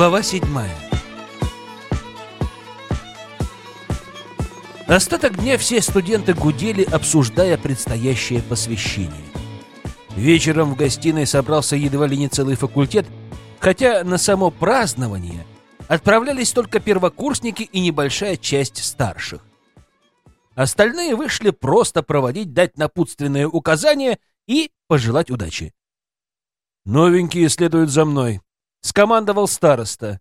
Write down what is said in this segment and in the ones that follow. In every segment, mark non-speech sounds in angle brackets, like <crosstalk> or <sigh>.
Глава седьмая. Остаток дня все студенты гудели, обсуждая предстоящее посвящение. Вечером в гостиной собрался едва ли не целый факультет, хотя на само празднование отправлялись только первокурсники и небольшая часть старших. Остальные вышли просто проводить, дать напутственные указания и пожелать удачи. «Новенькие следуют за мной», — скомандовал староста.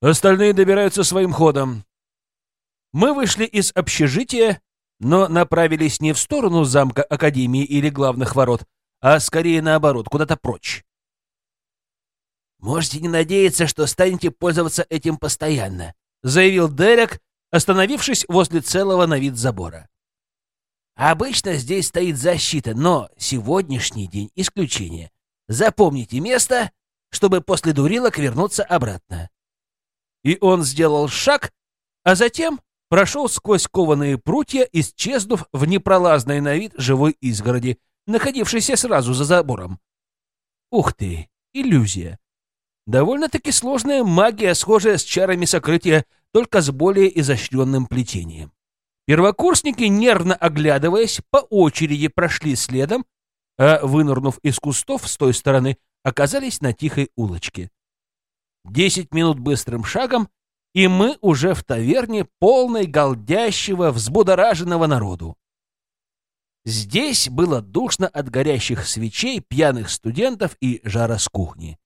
«Остальные добираются своим ходом». Мы вышли из общежития, но направились не в сторону замка Академии или главных ворот, а скорее наоборот, куда-то прочь. «Можете не надеяться, что станете пользоваться этим постоянно», — заявил Дерек, остановившись возле целого на вид забора. «Обычно здесь стоит защита, но сегодняшний день — исключение. Запомните место, чтобы после дурилок вернуться обратно». И он сделал шаг, а затем прошел сквозь кованые прутья, исчезнув в непролазной на вид живой изгороди, находившейся сразу за забором. Ух ты, иллюзия. Довольно-таки сложная магия, схожая с чарами сокрытия только с более изощренным плетением. Первокурсники, нервно оглядываясь, по очереди прошли следом, а, вынырнув из кустов с той стороны, оказались на тихой улочке. Десять минут быстрым шагом, и мы уже в таверне, полной голдящего, взбудораженного народу. Здесь было душно от горящих свечей, пьяных студентов и жара с кухни.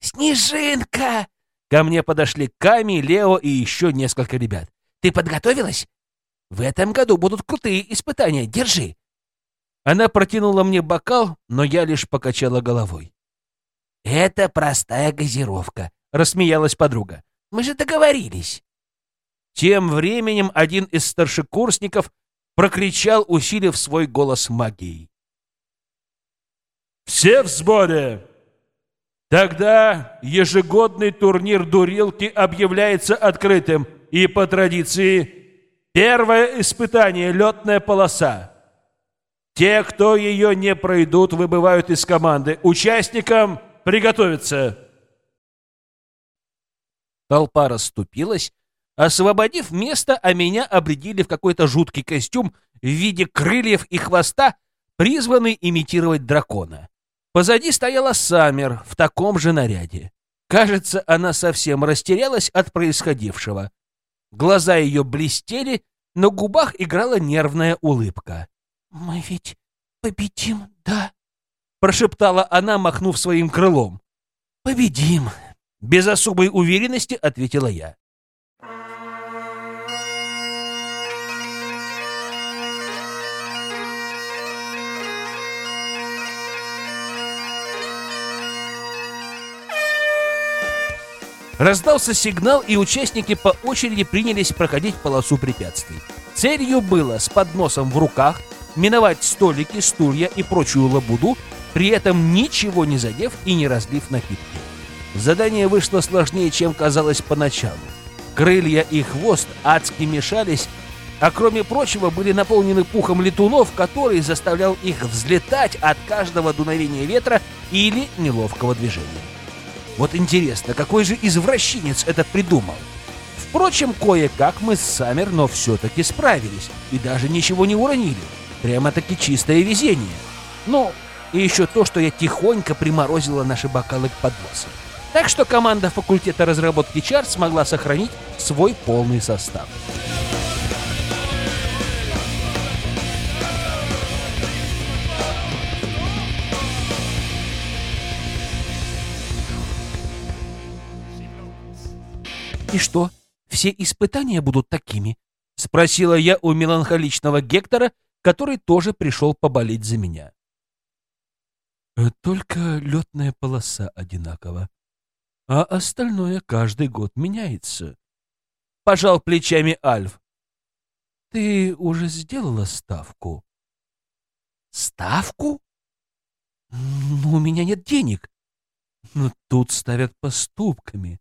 «Снежинка!» Ко мне подошли Ками, Лео и еще несколько ребят. «Ты подготовилась? В этом году будут крутые испытания. Держи!» Она протянула мне бокал, но я лишь покачала головой. «Это простая газировка», — рассмеялась подруга. «Мы же договорились». Тем временем один из старшекурсников прокричал, усилив свой голос магией. «Все в сборе!» Тогда ежегодный турнир дурилки объявляется открытым, и по традиции первое испытание — летная полоса. Те, кто ее не пройдут, выбывают из команды. Участникам приготовиться. Толпа расступилась, освободив место, а меня обредили в какой-то жуткий костюм в виде крыльев и хвоста, призванный имитировать дракона. Позади стояла Саммер в таком же наряде. Кажется, она совсем растерялась от происходившего. Глаза ее блестели, на губах играла нервная улыбка. «Мы ведь победим, да?» — прошептала она, махнув своим крылом. «Победим!» — без особой уверенности ответила я. Раздался сигнал, и участники по очереди принялись проходить полосу препятствий. Целью было с подносом в руках миновать столики, стулья и прочую лабуду, при этом ничего не задев и не разлив напитки. Задание вышло сложнее, чем казалось поначалу. Крылья и хвост адски мешались, а кроме прочего были наполнены пухом летунов, который заставлял их взлетать от каждого дуновения ветра или неловкого движения. Вот интересно, какой же извращенец это придумал? Впрочем, кое-как мы с Саммер, но все-таки справились и даже ничего не уронили. Прямо-таки чистое везение. Ну, и еще то, что я тихонько приморозила наши бокалы к подносу. Так что команда факультета разработки чар смогла сохранить свой полный состав. «И что, все испытания будут такими?» — спросила я у меланхоличного Гектора, который тоже пришел поболеть за меня. «Э, «Только летная полоса одинакова, а остальное каждый год меняется», — пожал плечами Альф. «Ты уже сделала ставку?» «Ставку?» «Ну, у меня нет денег. Но тут ставят поступками.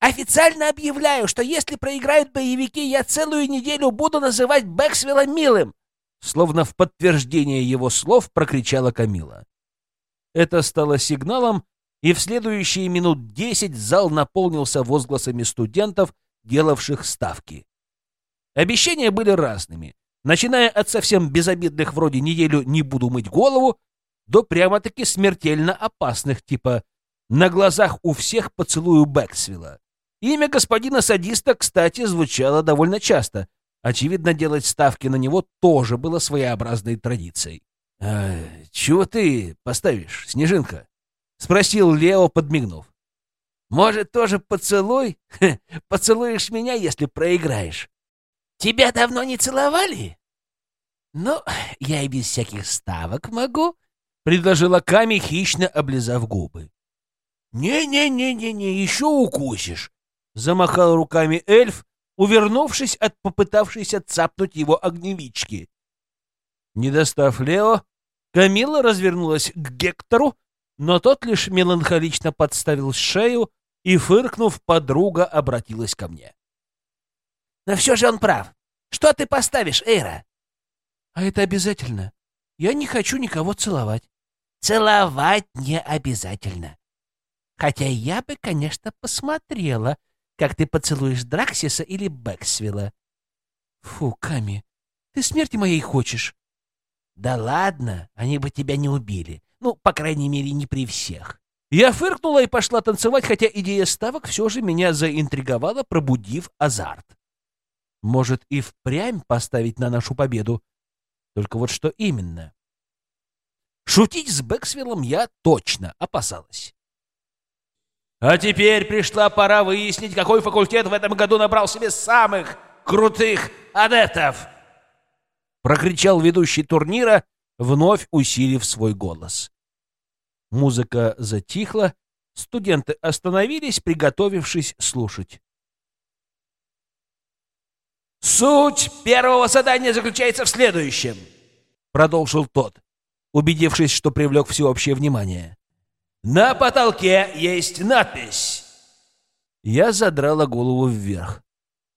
Официально объявляю, что если проиграют боевики, я целую неделю буду называть Бэксвилла милым!» Словно в подтверждение его слов прокричала Камила. Это стало сигналом, и в следующие минут десять зал наполнился возгласами студентов, делавших ставки. Обещания были разными, начиная от совсем безобидных вроде «неделю не буду мыть голову» до прямо-таки смертельно опасных, типа «на глазах у всех поцелую Бэксвилла». Имя господина садиста, кстати, звучало довольно часто. Очевидно, делать ставки на него тоже было своеобразной традицией. «А чего ты поставишь, Снежинка?» — спросил Лео, подмигнув. «Может, тоже поцелуй? Поцелуешь меня, если проиграешь?» Тебя давно не целовали? Ну, я и без всяких ставок могу, — предложила Ками, хищно облизав губы. «Не-не-не-не-не, еще укусишь!» — замахал руками эльф, увернувшись от попытавшейся цапнуть его огневички. Не достав Лео, Камила развернулась к Гектору, но тот лишь меланхолично подставил шею и, фыркнув, подруга обратилась ко мне. Но все же он прав. Что ты поставишь, Эйра? А это обязательно. Я не хочу никого целовать. Целовать не обязательно. Хотя я бы, конечно, посмотрела, как ты поцелуешь Драксиса или Бэксвилла. Фу, Ками, ты смерти моей хочешь? Да ладно, они бы тебя не убили. Ну, по крайней мере, не при всех. Я фыркнула и пошла танцевать, хотя идея ставок все же меня заинтриговала, пробудив азарт. Может, и впрямь поставить на нашу победу? Только вот что именно? Шутить с Бэксвиллом я точно опасалась. А теперь пришла пора выяснить, какой факультет в этом году набрал себе самых крутых адептов. Прокричал ведущий турнира, вновь усилив свой голос. Музыка затихла, студенты остановились, приготовившись слушать. «Суть первого задания заключается в следующем», — продолжил тот, убедившись, что привлек всеобщее внимание. «На потолке есть надпись». Я задрала голову вверх.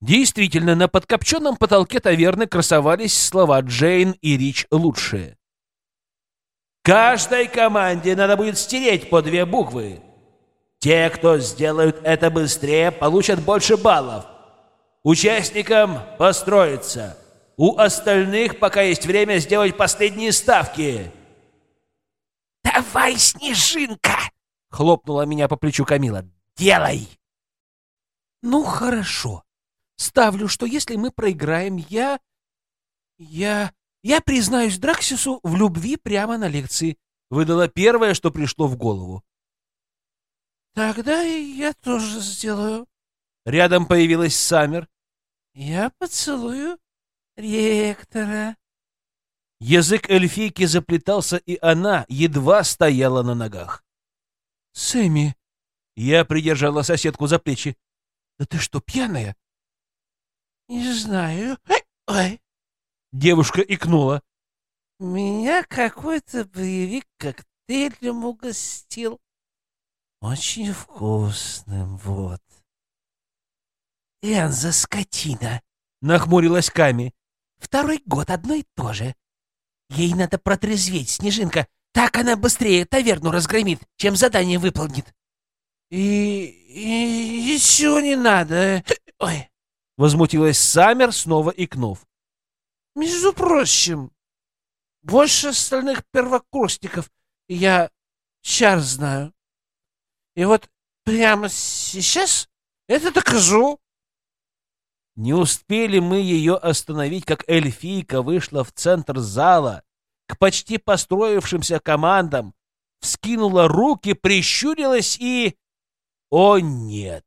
Действительно, на подкопченном потолке таверны красовались слова «Джейн» и «Рич лучшие». Каждой команде надо будет стереть по две буквы. Те, кто сделают это быстрее, получат больше баллов. Участникам построиться. У остальных пока есть время сделать последние ставки. «Давай, Снежинка!» — хлопнула меня по плечу Камила. «Делай!» «Ну, хорошо. Ставлю, что если мы проиграем, я... я... я признаюсь Драксису в любви прямо на лекции», — выдала первое, что пришло в голову. «Тогда я тоже сделаю». Рядом появилась Саммер, я поцелую ректора. Язык эльфийки заплетался, и она едва стояла на ногах. «Сэмми!» Я придержала соседку за плечи. «Да ты что, пьяная?» «Не знаю. Ой!» Девушка икнула. «Меня какой-то боевик коктейлем угостил. Очень вкусным, вот». «Энза, скотина!» — нахмурилась Ками. «Второй год одно и то же. Ей надо протрезветь, Снежинка. Так она быстрее таверну разгромит, чем задание выполнит». «И... и еще не надо. Ой!» — возмутилась Саммер, снова икнув. «Между прочим, больше остальных первокурсников я чар знаю. И вот прямо сейчас это докажу». Не успели мы ее остановить, как эльфийка вышла в центр зала к почти построившимся командам, вскинула руки, прищурилась и... О, нет!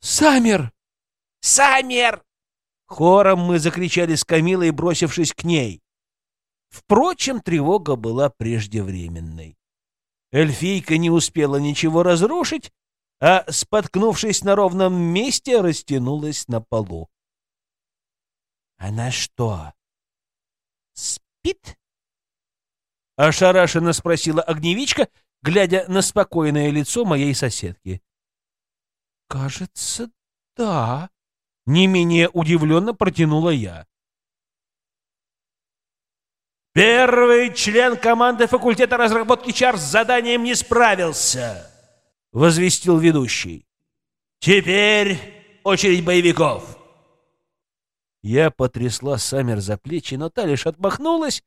«Саммер!» «Саммер!» Хором мы закричали с Камилой, бросившись к ней. Впрочем, тревога была преждевременной. Эльфийка не успела ничего разрушить, а, споткнувшись на ровном месте, растянулась на полу. «Она что, спит?» — ошарашенно спросила огневичка, глядя на спокойное лицо моей соседки. «Кажется, да», — не менее удивленно протянула я. Первый член команды факультета разработки чар с заданием не справился, возвестил ведущий. Теперь очередь боевиков. Я потрясла Саммер за плечи, но та лишь отмахнулась,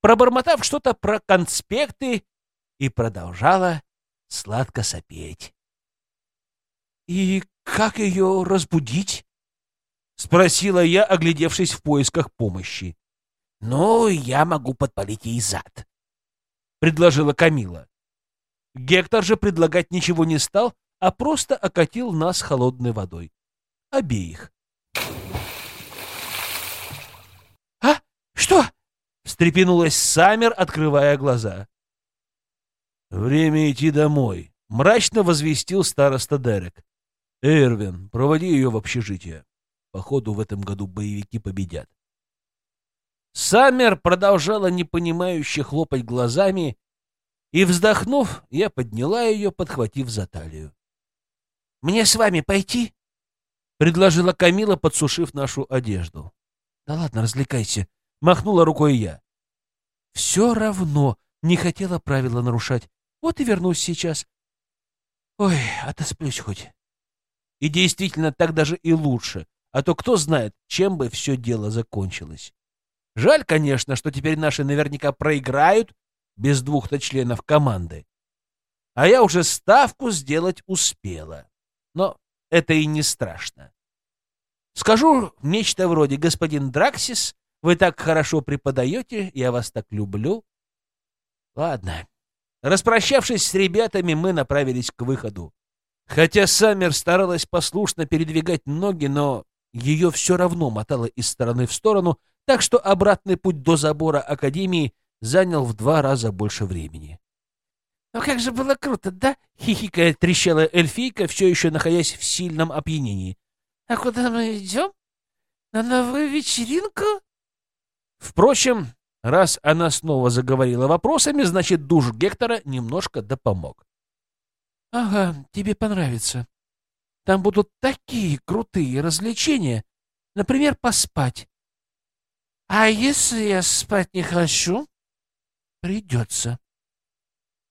пробормотав что-то про конспекты и продолжала сладко сопеть. «И как ее разбудить?» — спросила я, оглядевшись в поисках помощи. «Ну, я могу подпалить ей зад», — предложила Камила. Гектор же предлагать ничего не стал, а просто окатил нас холодной водой. Обеих. «А? Что?» — встрепенулась Саммер, открывая глаза. «Время идти домой», — мрачно возвестил староста Дерек. «Эрвин, проводи ее в общежитие. Походу, в этом году боевики победят». Саммер продолжала непонимающе хлопать глазами, и, вздохнув, я подняла ее, подхватив за талию. «Мне с вами пойти?» — предложила Камила, подсушив нашу одежду. «Да ладно, развлекайся», — махнула рукой я. «Все равно не хотела правила нарушать. Вот и вернусь сейчас. Ой, отосплюсь хоть. И действительно, так даже и лучше. А то кто знает, чем бы все дело закончилось. Жаль, конечно, что теперь наши наверняка проиграют без двух-то членов команды. А я уже ставку сделать успела. Но это и не страшно. Скажу нечто вроде «Господин Драксис, вы так хорошо преподаете, я вас так люблю». Ладно, Распрощавшись с ребятами, мы направились к выходу. Хотя Саммер старалась послушно передвигать ноги, но ее все равно мотало из стороны в сторону, так что обратный путь до забора Академии занял в два раза больше времени. «Ну как же было круто, да?» — хихикая трещала эльфийка, все еще находясь в сильном опьянении. «А куда мы идем? На новую вечеринку?» Впрочем, Раз она снова заговорила вопросами, значит, душ Гектора немножко допомог. — Ага, тебе понравится. Там будут такие крутые развлечения. Например, поспать. — А если я спать не хочу? — Придется.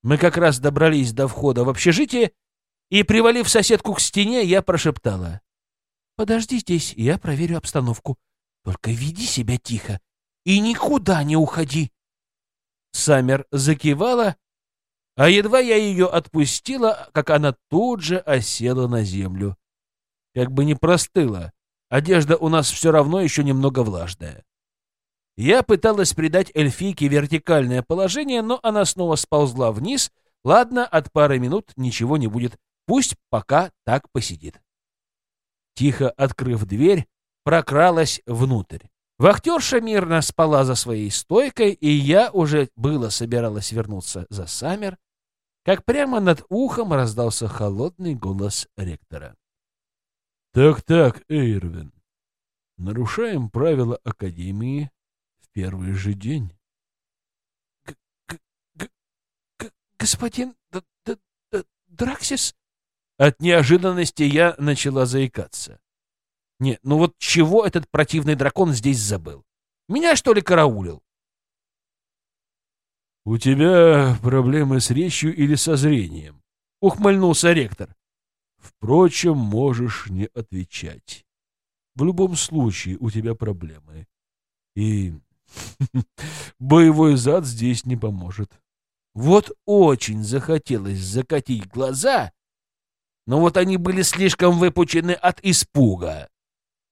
Мы как раз добрались до входа в общежитие, и, привалив соседку к стене, я прошептала. — Подожди здесь, я проверю обстановку. Только веди себя тихо и никуда не уходи. Саммер закивала, а едва я ее отпустила, как она тут же осела на землю. Как бы не простыла, одежда у нас все равно еще немного влажная. Я пыталась придать эльфийке вертикальное положение, но она снова сползла вниз. Ладно, от пары минут ничего не будет. Пусть пока так посидит. Тихо открыв дверь, прокралась внутрь. Вахтерша мирно спала за своей стойкой, и я уже было собиралась вернуться за Саммер, как прямо над ухом раздался холодный голос ректора. «Так-так, Эйрвин, нарушаем правила Академии в первый же день». «Господин Драксис?» От неожиданности я начала заикаться. Нет, ну вот чего этот противный дракон здесь забыл? Меня, что ли, караулил? — У тебя проблемы с речью или со зрением? — ухмыльнулся ректор. — Впрочем, можешь не отвечать. В любом случае у тебя проблемы. И <laughs> боевой зад здесь не поможет. Вот очень захотелось закатить глаза, но вот они были слишком выпучены от испуга.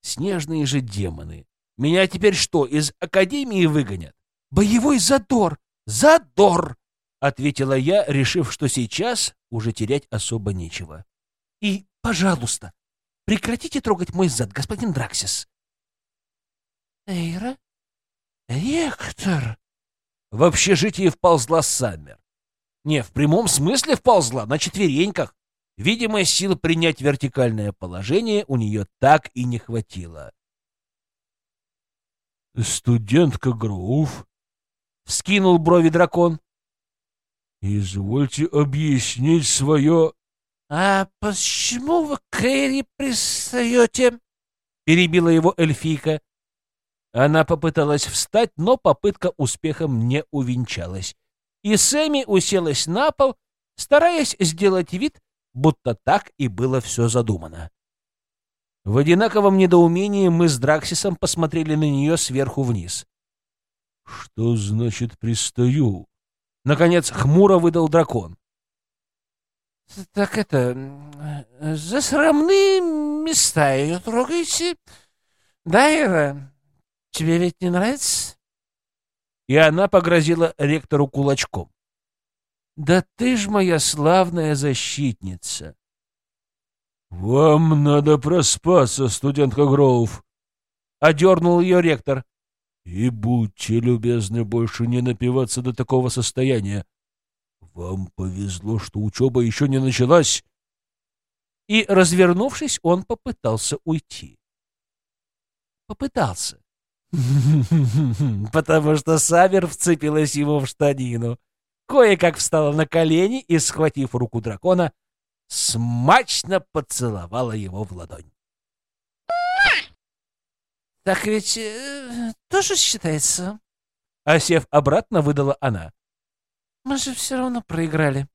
Снежные же демоны. Меня теперь что, из академии выгонят? Боевой задор! Задор! Ответила я, решив, что сейчас уже терять особо нечего. И, пожалуйста, прекратите трогать мой зад, господин Драксис. Эйра? Ректор! В общежитие вползла Саммер. Не, в прямом смысле вползла, на четвереньках. Видимо, сил принять вертикальное положение у нее так и не хватило. «Студентка Гроув?» — вскинул брови дракон. «Извольте объяснить свое...» «А почему вы к Кэрри пристаете?» — перебила его эльфийка. Она попыталась встать, но попытка успехом не увенчалась. И Сэмми уселась на пол, стараясь сделать вид, будто так и было все задумано. В одинаковом недоумении мы с Драксисом посмотрели на нее сверху вниз. «Что значит «пристаю»?» Наконец хмуро выдал дракон. «Так это... За срамные места ее трогаете? Да, Ира? Тебе ведь не нравится?» И она погрозила ректору кулачком. «Да ты ж моя славная защитница!» «Вам надо проспаться, студентка Гроув!» — одернул ее ректор. «И будьте любезны больше не напиваться до такого состояния. Вам повезло, что учеба еще не началась!» И, развернувшись, он попытался уйти. Попытался. <laughs> Потому что Савер вцепилась ему в штанину. Кое-как встала на колени и, схватив руку дракона, смачно поцеловала его в ладонь. «Так ведь э, тоже считается?» Осев обратно, выдала она. «Мы же все равно проиграли».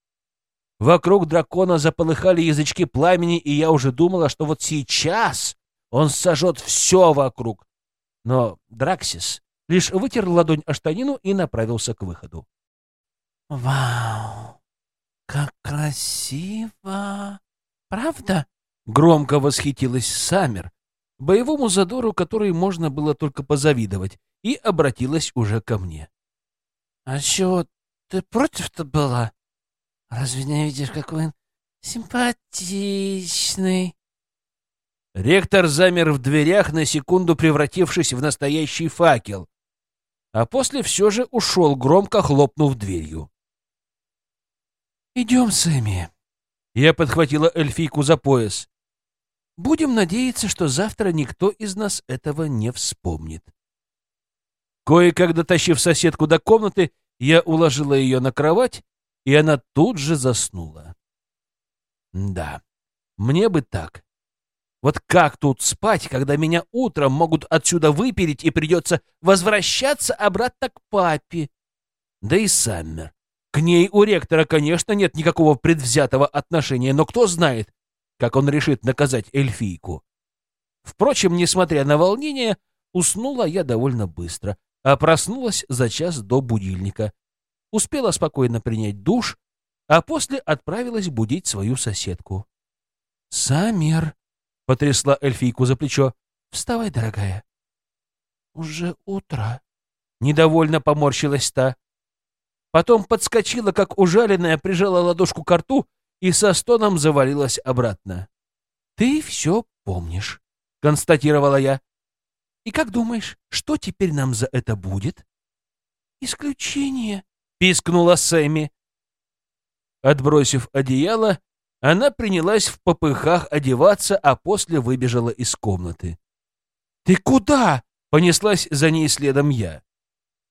Вокруг дракона заполыхали язычки пламени, и я уже думала, что вот сейчас он сожжет все вокруг. Но Драксис лишь вытер ладонь о штанину и направился к выходу. «Вау! Как красиво! Правда?» Громко восхитилась Саммер, боевому задору, который можно было только позавидовать, и обратилась уже ко мне. «А чего ты против-то была? Разве не видишь, какой он симпатичный?» Ректор замер в дверях, на секунду превратившись в настоящий факел, а после все же ушел, громко хлопнув дверью. «Идем, Сэмми». Я подхватила эльфийку за пояс. «Будем надеяться, что завтра никто из нас этого не вспомнит». Кое-как дотащив соседку до комнаты, я уложила ее на кровать, и она тут же заснула. Да, мне бы так. Вот как тут спать, когда меня утром могут отсюда выпереть и придется возвращаться обратно к папе? Да и Саммер. К ней у ректора, конечно, нет никакого предвзятого отношения, но кто знает, как он решит наказать эльфийку. Впрочем, несмотря на волнение, уснула я довольно быстро, а проснулась за час до будильника. Успела спокойно принять душ, а после отправилась будить свою соседку. «Самер!» — потрясла эльфийку за плечо. «Вставай, дорогая». «Уже утро», — недовольно поморщилась та. Потом подскочила, как ужаленная, прижала ладошку к рту и со стоном завалилась обратно. «Ты все помнишь», — констатировала я. «И как думаешь, что теперь нам за это будет?» «Исключение», — пискнула Сэмми. Отбросив одеяло, она принялась в попыхах одеваться, а после выбежала из комнаты. «Ты куда?» — понеслась за ней следом я.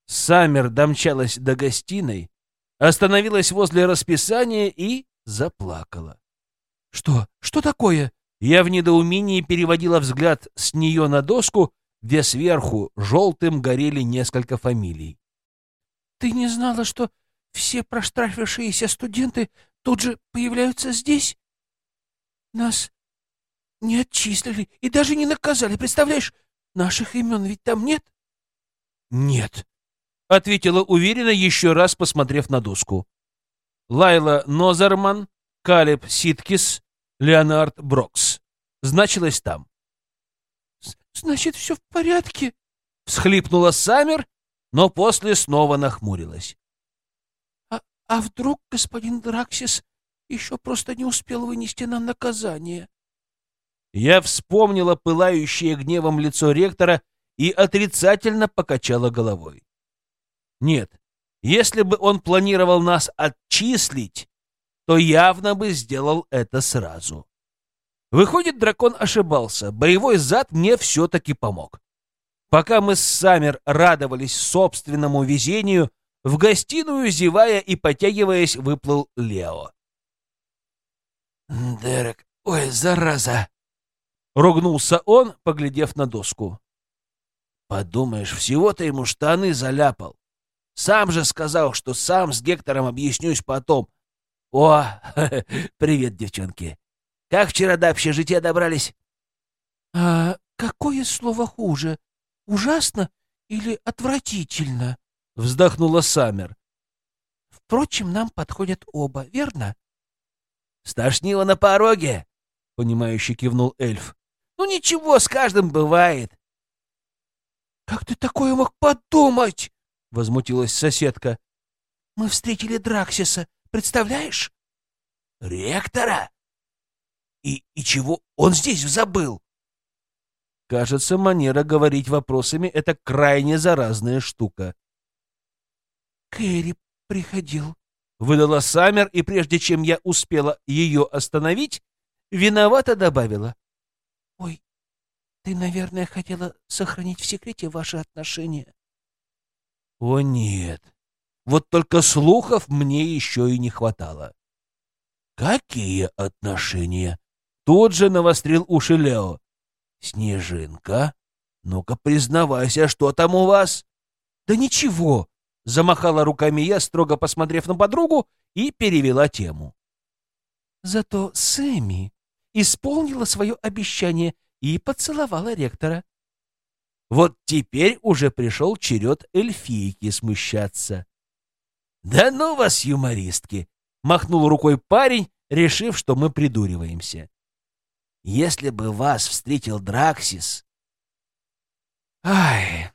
Саммер домчалась до гостиной, остановилась возле расписания и заплакала. «Что? Что такое?» Я в недоумении переводила взгляд с нее на доску, где сверху желтым горели несколько фамилий. «Ты не знала, что все проштрафившиеся студенты тут же появляются здесь? Нас не отчислили и даже не наказали, представляешь? Наших имен ведь там нет?» «Нет», — ответила уверенно, еще раз посмотрев на доску. Лайла Нозерман, Калеб Ситкис, Леонард Брокс. Значилось там. «Значит, все в порядке?» — всхлипнула Саммер, но после снова нахмурилась. «А, а вдруг господин Драксис еще просто не успел вынести нам наказание?» Я вспомнила пылающее гневом лицо ректора и отрицательно покачала головой. Нет, если бы он планировал нас отчислить, то явно бы сделал это сразу. Выходит, дракон ошибался. Боевой зад мне все-таки помог. Пока мы с Саммер радовались собственному везению, в гостиную, зевая и потягиваясь, выплыл Лео. «Дерек, ой, зараза!» — ругнулся он, поглядев на доску. Подумаешь, всего-то ему штаны заляпал. Сам же сказал, что сам с Гектором объяснюсь потом. О, <laughs> привет, девчонки. Как вчера до общежития добрались? А какое слово хуже? Ужасно или отвратительно? Вздохнула Саммер. Впрочем, нам подходят оба, верно? Стошнило на пороге, понимающе кивнул эльф. Ну ничего, с каждым бывает. Как ты такое мог подумать? Возмутилась соседка. Мы встретили Драксиса, представляешь? Ректора? И, и чего он здесь забыл? Кажется, манера говорить вопросами — это крайне заразная штука. Кэрри приходил. Выдала Саммер, и прежде чем я успела ее остановить, виновато добавила. Ой, ты, наверное, хотела сохранить в секрете ваши отношения. О нет, вот только слухов мне еще и не хватало. Какие отношения? Тут же навострил уши Лео. Снежинка, ну-ка признавайся, что там у вас? Да ничего, замахала руками я, строго посмотрев на подругу, и перевела тему. Зато Сэмми исполнила свое обещание и поцеловала ректора. Вот теперь уже пришел черед эльфийки смущаться. «Да ну вас, юмористки!» — махнул рукой парень, решив, что мы придуриваемся. «Если бы вас встретил Драксис...» «Ай,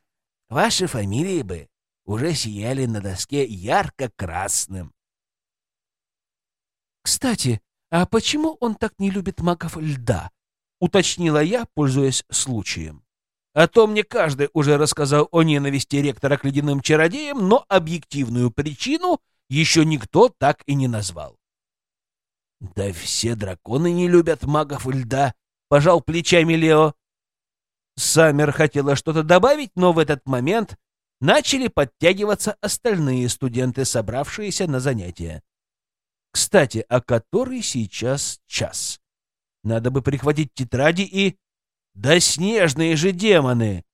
ваши фамилии бы уже сияли на доске ярко-красным». «Кстати, а почему он так не любит магов льда?» — уточнила я, пользуясь случаем. А то мне каждый уже рассказал о ненависти ректора к ледяным чародеям, но объективную причину еще никто так и не назвал. «Да все драконы не любят магов льда», — пожал плечами Лео. Саммер хотела что-то добавить, но в этот момент начали подтягиваться остальные студенты, собравшиеся на занятия. Кстати, а который сейчас час? Надо бы прихватить тетради и... Да снежные же демоны!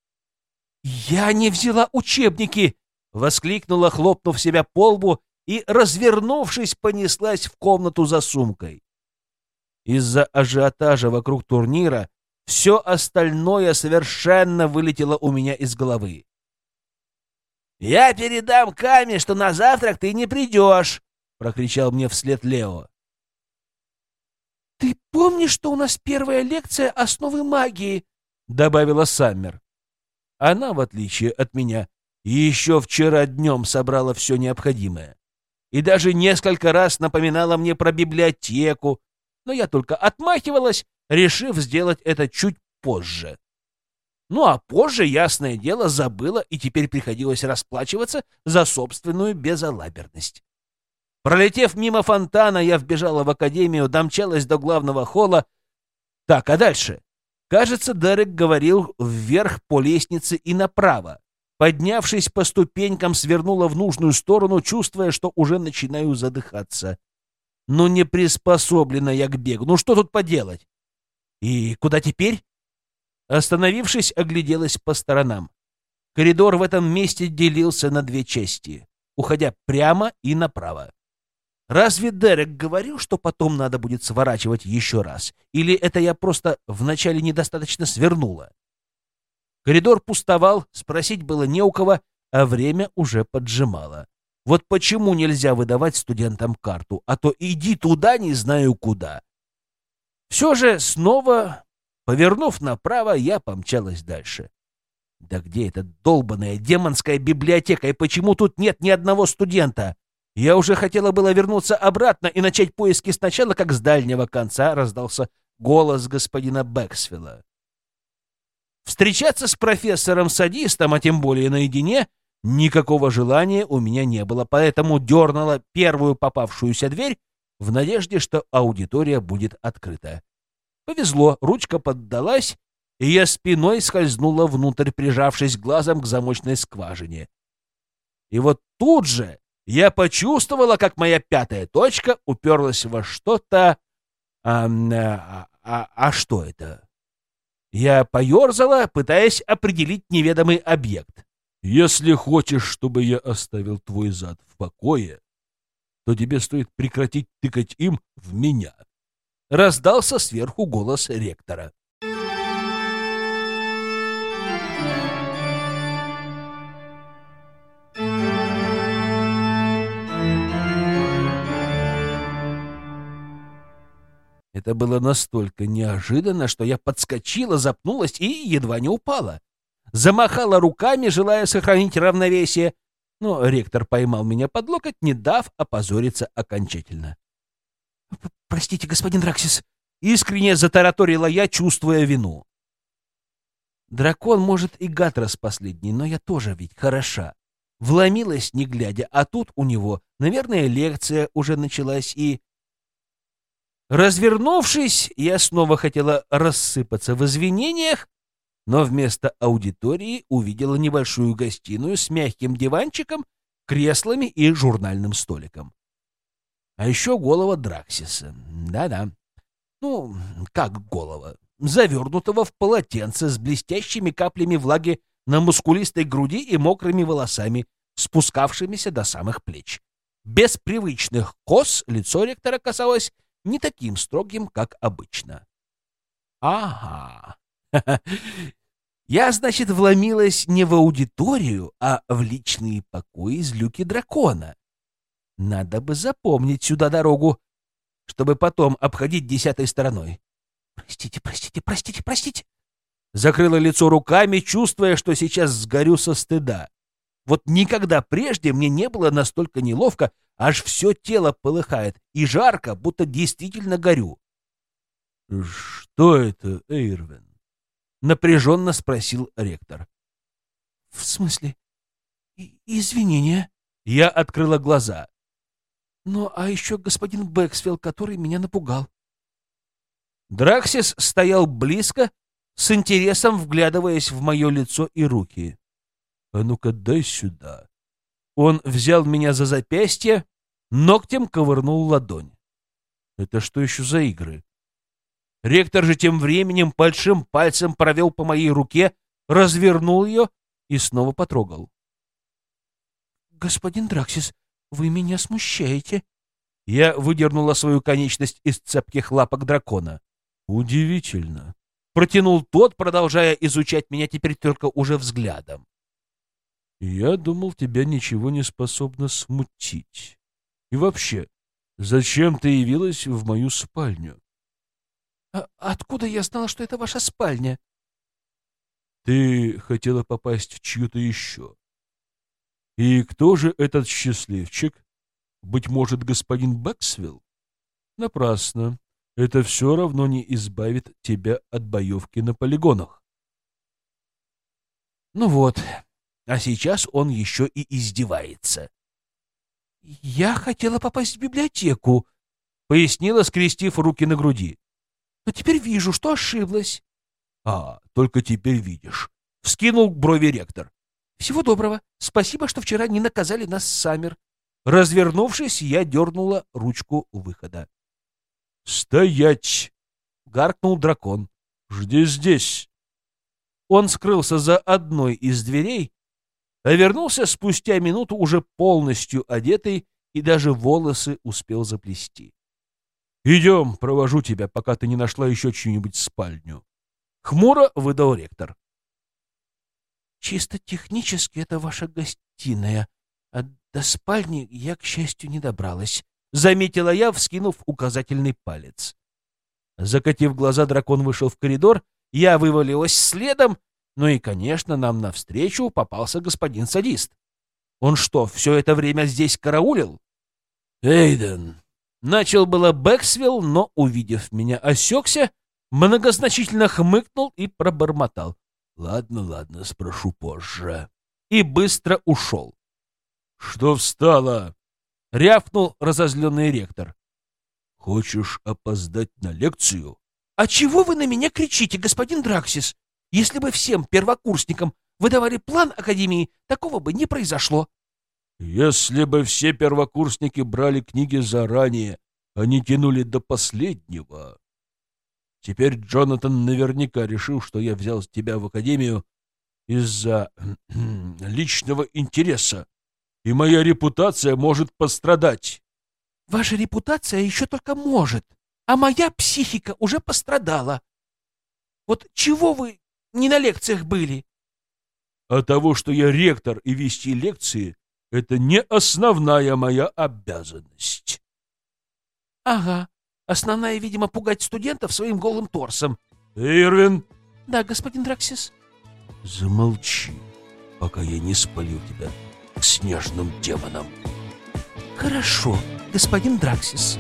«Я не взяла учебники!» — воскликнула, хлопнув себя по лбу, и, развернувшись, понеслась в комнату за сумкой. Из-за ажиотажа вокруг турнира все остальное совершенно вылетело у меня из головы. «Я передам Каме, что на завтрак ты не придешь!» — прокричал мне вслед Лео. «Ты помнишь, что у нас первая лекция «Основы магии»?» — добавила Саммер. Она, в отличие от меня, еще вчера днем собрала все необходимое. И даже несколько раз напоминала мне про библиотеку, но я только отмахивалась, решив сделать это чуть позже. Ну а позже, ясное дело, забыла, и теперь приходилось расплачиваться за собственную безалаберность. Пролетев мимо фонтана, я вбежала в академию, домчалась до главного холла. Так, а дальше? Кажется, Дерек говорил вверх по лестнице и направо. Поднявшись по ступенькам, свернула в нужную сторону, чувствуя, что уже начинаю задыхаться. Ну, не приспособлена я к бегу. Ну, что тут поделать? И куда теперь? Остановившись, огляделась по сторонам. Коридор в этом месте делился на две части, уходя прямо и направо. Разве Дерек говорил, что потом надо будет сворачивать еще раз? Или это я просто вначале недостаточно свернула? Коридор пустовал, спросить было не у кого, а время уже поджимало. Вот почему нельзя выдавать студентам карту, а то иди туда, не знаю куда. Все же снова, повернув направо, я помчалась дальше. Да где эта долбаная демонская библиотека, и почему тут нет ни одного студента? Я уже хотела было вернуться обратно и начать поиски сначала, как с дальнего конца раздался голос господина Бэксвилла. Встречаться с профессором-садистом, а тем более наедине, никакого желания у меня не было, поэтому дернула первую попавшуюся дверь в надежде, что аудитория будет открыта. Повезло, ручка поддалась, и я спиной скользнула внутрь, прижавшись глазом к замочной скважине. И вот тут же я почувствовала, как моя пятая точка уперлась во что-то... А, а, а, а что это? Я поерзала, пытаясь определить неведомый объект. Если хочешь, чтобы я оставил твой зад в покое, то тебе стоит прекратить тыкать им в меня. Раздался сверху голос ректора. Это было настолько неожиданно, что я подскочила, запнулась и едва не упала. Замахала руками, желая сохранить равновесие, но ректор поймал меня под локоть, не дав опозориться окончательно. «Простите, господин Драксис», — искренне затараторила я, чувствуя вину. Дракон, может, и Гатрос последний, но я тоже ведь хороша. Вломилась, не глядя, а тут у него, наверное, лекция уже началась, и... Развернувшись, я снова хотела рассыпаться в извинениях, но вместо аудитории увидела небольшую гостиную с мягким диванчиком, креслами и журнальным столиком. А еще голова Драксиса. Да-да. Ну, как голова? Завернутого в полотенце с блестящими каплями влаги на мускулистой груди и мокрыми волосами, спускавшимися до самых плеч. Без привычных кос лицо ректора казалось не таким строгим, как обычно. Ага. <laughs> Я, значит, вломилась не в аудиторию, а в личные покои из люки дракона. Надо бы запомнить сюда дорогу, чтобы потом обходить десятой стороной. Простите, простите, простите, простите. Закрыла лицо руками, чувствуя, что сейчас сгорю со стыда. Вот никогда прежде мне не было настолько неловко, аж все тело полыхает и жарко, будто действительно горю. — Что это, Эйрвин? — напряженно спросил ректор. — В смысле? И извинения? Я открыла глаза. Ну, а еще господин Бэксвилл, который меня напугал. Драксис стоял близко, с интересом вглядываясь в мое лицо и руки. «А ну-ка, дай сюда!» Он взял меня за запястье, ногтем ковырнул ладонь. «Это что еще за игры?» Ректор же тем временем большим пальцем провел по моей руке, развернул ее и снова потрогал. «Господин Драксис, вы меня смущаете». Я выдернула свою конечность из цепких лапок дракона. «Удивительно», — протянул тот, продолжая изучать меня теперь только уже взглядом. «Я думал, тебя ничего не способно смутить. И вообще, зачем ты явилась в мою спальню?» а «Откуда я знала, что это ваша спальня?» «Ты хотела попасть в чью-то еще. И кто же этот счастливчик? Быть может, господин Бэксвилл? Напрасно. Это все равно не избавит тебя от боевки на полигонах. Ну вот, а сейчас он еще и издевается. «Я хотела попасть в библиотеку», — пояснила, скрестив руки на груди. «Но теперь вижу, что ошиблась». «А, только теперь видишь», — вскинул брови ректор. Всего доброго. Спасибо, что вчера не наказали нас Саммер. Развернувшись, я дернула ручку выхода. «Стоять!» — гаркнул дракон. «Жди здесь!» Он скрылся за одной из дверей, а вернулся спустя минуту уже полностью одетый и даже волосы успел заплести. «Идем, провожу тебя, пока ты не нашла еще чью-нибудь спальню». Хмуро выдал ректор. Чисто технически это ваша гостиная, а до спальни я, к счастью, не добралась. Заметила я, вскинув указательный палец. Закатив глаза, дракон вышел в коридор, я вывалилась следом, ну и, конечно, нам навстречу попался господин садист. Он что, все это время здесь караулил? Эйден! Начал было Бэксвилл, но, увидев меня, осекся, многозначительно хмыкнул и пробормотал. Ладно, ладно, спрошу позже. И быстро ушел. Что встала? Рявкнул разозленный ректор. Хочешь опоздать на лекцию? А чего вы на меня кричите, господин Драксис? Если бы всем первокурсникам выдавали план Академии, такого бы не произошло. Если бы все первокурсники брали книги заранее, а не тянули до последнего. Теперь Джонатан наверняка решил, что я взял тебя в академию из-за <clears throat> личного интереса, и моя репутация может пострадать. Ваша репутация еще только может, а моя психика уже пострадала. Вот чего вы не на лекциях были? А того, что я ректор и вести лекции, это не основная моя обязанность. Ага. Основная, видимо, пугать студентов своим голым торсом. Ирвин! Да, господин Драксис. Замолчи, пока я не спалил тебя снежным демоном. Хорошо, господин Драксис.